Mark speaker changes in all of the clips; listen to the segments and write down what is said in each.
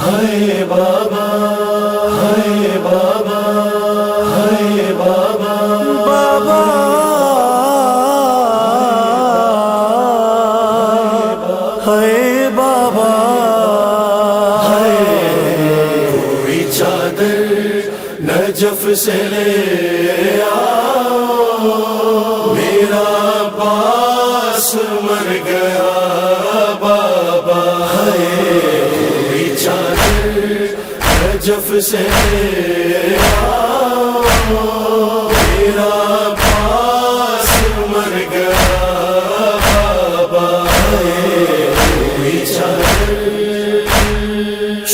Speaker 1: ہائے بابا ہائے بابا ہائے بابا۔
Speaker 2: بابا۔ ہے بابا۔
Speaker 1: کوئی چادر نجف سے لے آؤ۔ میرا باس مر گیا بابا۔ ہے نجف سے میرا باس مر گیا، بابا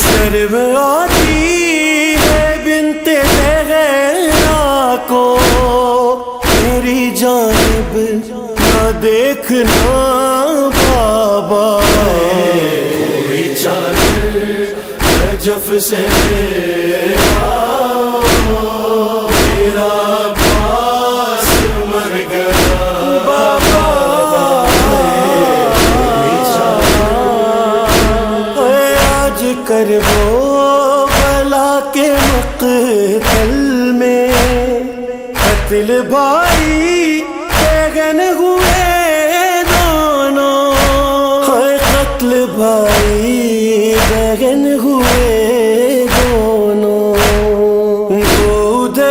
Speaker 2: شرم آتی ہے بنت زہرا کو، میری جانب نہ دیکھنا۔
Speaker 1: نجف سے میرا باس مر گیا۔
Speaker 2: اے آج کر وہ بلا کے مقتل میں قتل بھائی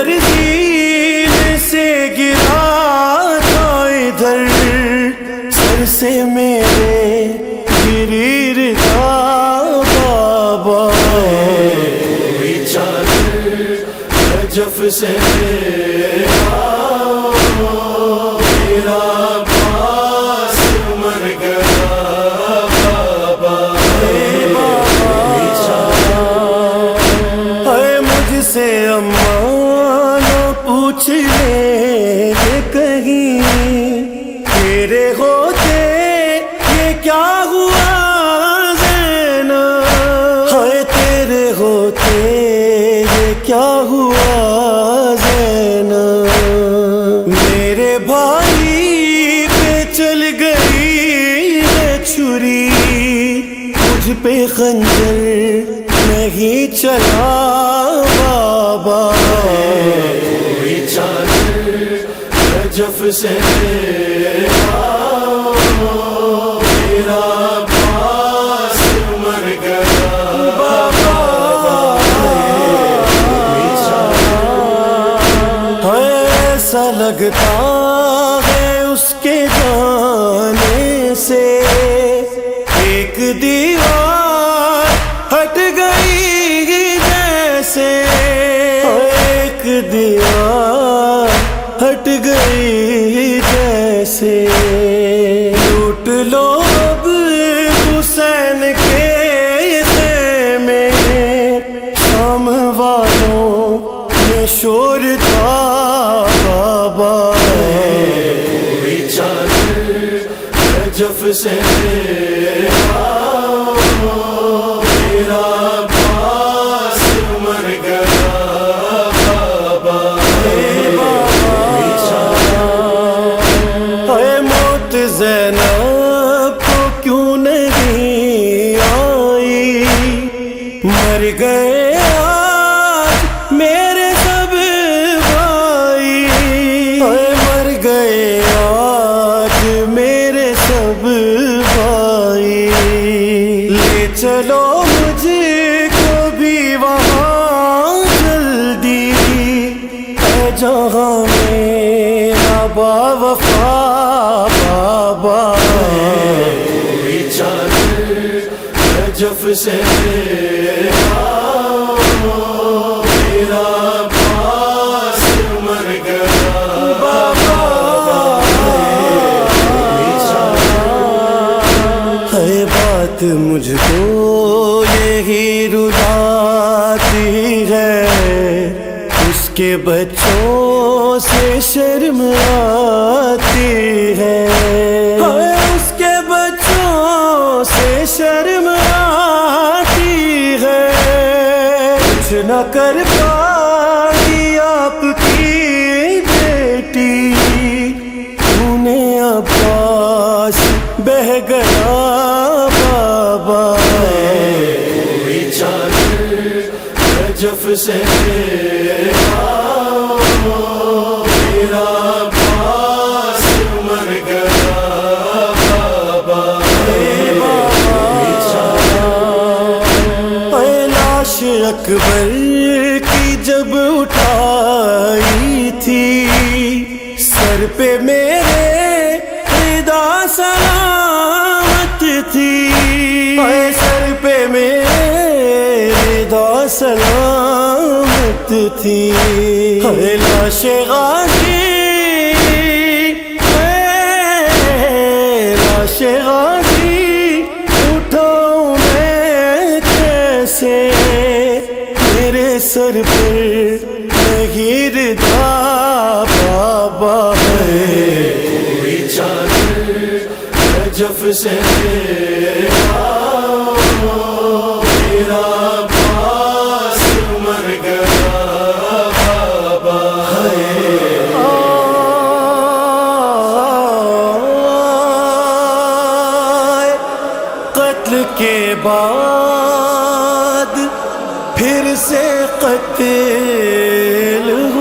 Speaker 2: سردی میں سے گرا تھا ادھر۔ سر سے میرے گریر کا بابا۔
Speaker 1: کوئی چادر نجف سے
Speaker 2: مجھ پہ خنجر نہیں چلا بابا۔
Speaker 1: کوئی چادر نجف سے میرا مر گیا۔
Speaker 2: ایسا لگتا ایک دیوار ہٹ گئی جیسے۔ لوٹ لو اب حسین کے خیمے۔ شام والوں میں شور تھا، بابا۔
Speaker 1: کوئی چادر نجف سے میرا نجف سے میرا مر گیا۔
Speaker 2: ہے بات مجھ کو یہی رلاتی ہے۔ اس کے بچوں سے شرم آتی ہے اس کے بچوں سے شرم کچھ نہ کر پائی آپ کی بیٹی۔ نے عباس بہ گیا بابا۔
Speaker 1: جف سے میرا
Speaker 2: سر پہ میرے ردا سلامت تھی۔ اے سر پہ میرے ردا سلامت تھی۔ اے لاش غازی، اے لاش غازی اٹھاؤں میں کیسے میرے سر پر نہیں
Speaker 1: نجف سے میرا پاس مر گیا بابا
Speaker 2: قتل کے بعد پھر سے قتل ہوا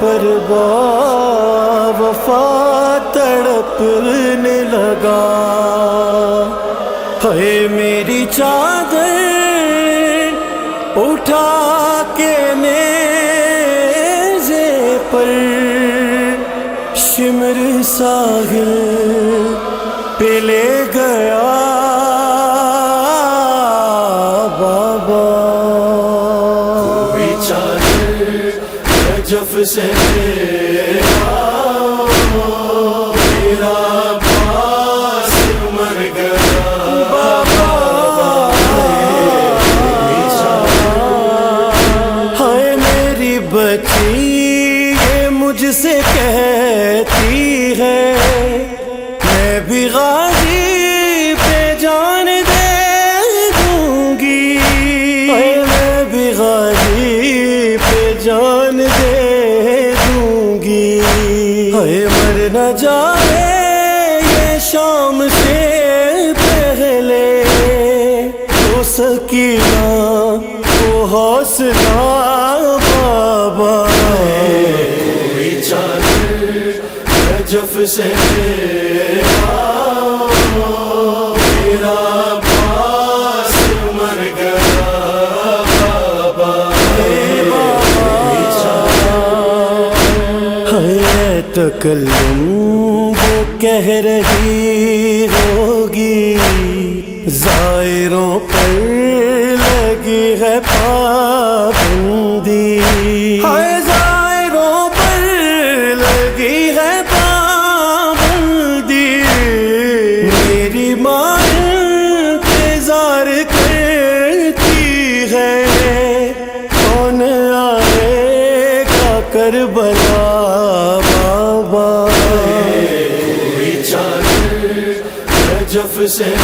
Speaker 2: پر با وفا تڑپنے لگا۔ ہے میری چادر اٹھا کے نیزے پر شمر ساحل پہ
Speaker 1: سے
Speaker 2: سے
Speaker 1: میرا مر
Speaker 2: ہے تکلم وہ کہہ رہی ہوگی زائروں پر کربلا بابا۔
Speaker 1: کوئی چادر نجف سے